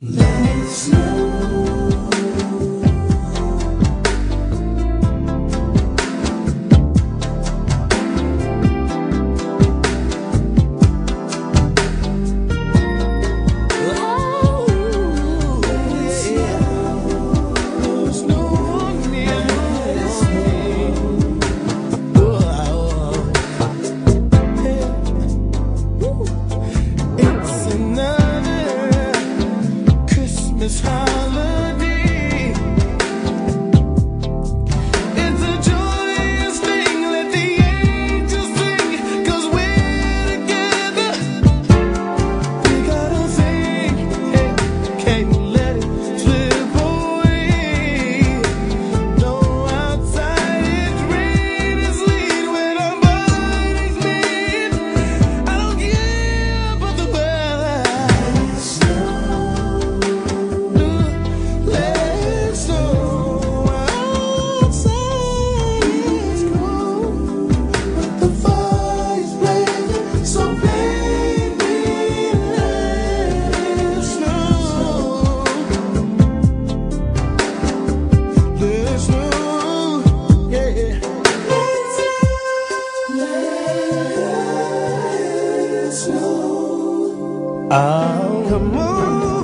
Let it snow. Miss High. Oh. Come on.